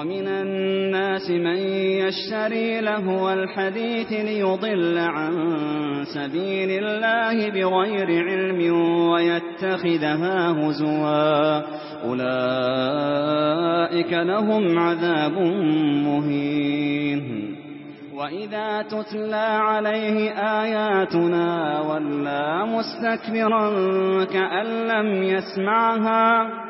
ومن الناس من يشتري له الحديث ليضل عن سبيل الله بغير علم ويتخذها هزوا. أولئك لهم عذاب مهين. وَإِذَا تُتْلَى عَلَيْهِ آيَاتُنَا وَلَّى مُسْتَكْبِرًا كَأَن لَّمْ يَسْمَعْهَا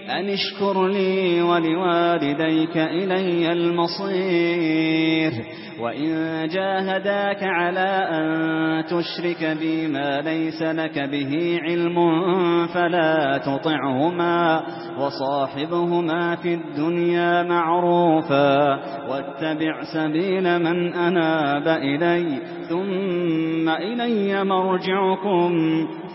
أن اشكر لي ولوالديك إلي المصير وإن جاهداك على أن تشرك بي ما ليس لك به علم فلا تطعهما وصاحبهما في الدنيا معروفا واتبع سبيل من أناب إلي ثم إلي مرجعكم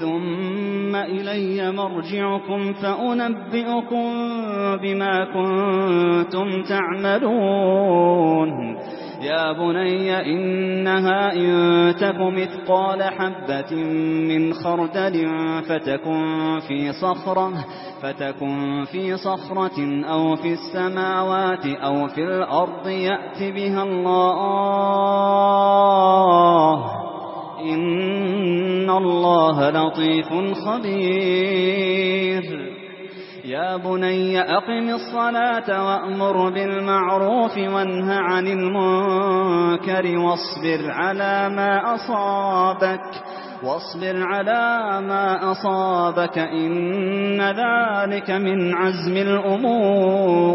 ثم إلي مرجعكم فأنبئكم يَأْمُرُكُمْ بِمَا كُنتُمْ تَعْمَلُونَ يا بني إنها إن تكم مثقال حبة من خردل فتكن في صخرة فتكن في صخرة أو في السماوات أو في الأرض يأتي بها الله إن الله لطيف خبير يا بني أقم الصلاة وأمر بالمعروف وانه عن المنكر واصبر على ما أصابك واصبر على ما أصابك إن ذلك من عزم الأمور.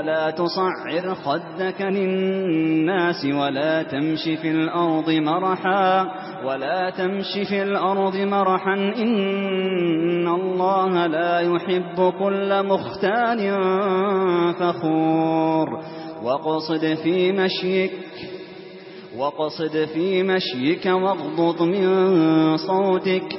ولا تصعر خدك للناس ولا تمش في الأرض مرحا ولا تمش في الأرض مرحا إن الله لا يحب كل مختال فخور وقصد في مشيك وقصد في مشيك واغضض من صوتك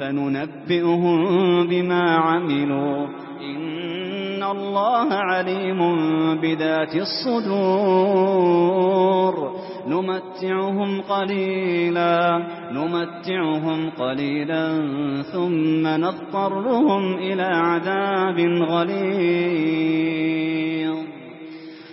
فننبئهم بما عملوا. إن الله عليم بذات الصدور. نمتعهم قليلا نمتعهم قليلا ثم نضطرهم إلى عذاب غليظ.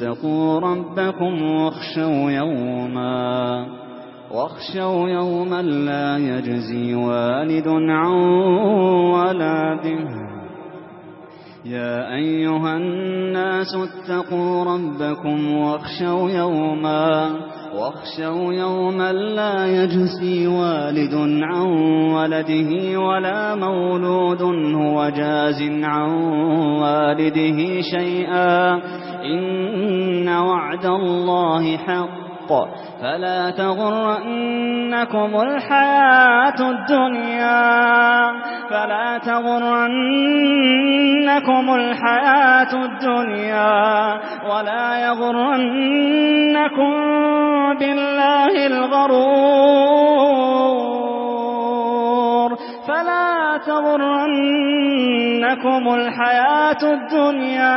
واتقوا ربكم واخشوا يوما واخشوا يوما لا يجزي والد عن ولده يا أيها الناس اتقوا ربكم واخشوا يوما واخشوا يوما لا يجزي والد عن ولده ولا مولود هو جاز عن والده شيئا إن وعد الله حق فلا تغرنكم الحياة الدنيا فلا تغرنكم الحياة الدنيا ولا يغرنكم بالله الغرور فلا تغرنكم الحياة الدنيا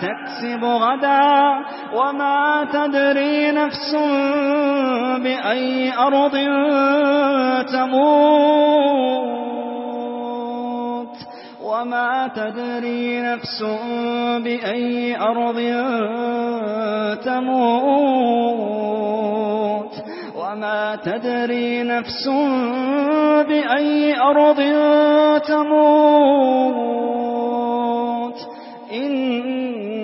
تكسب غدا وما تدري نفس بأي أرض تموت وما تدري نفس بأي أرض تموت وما تدري نفس بأي أرض تموت إن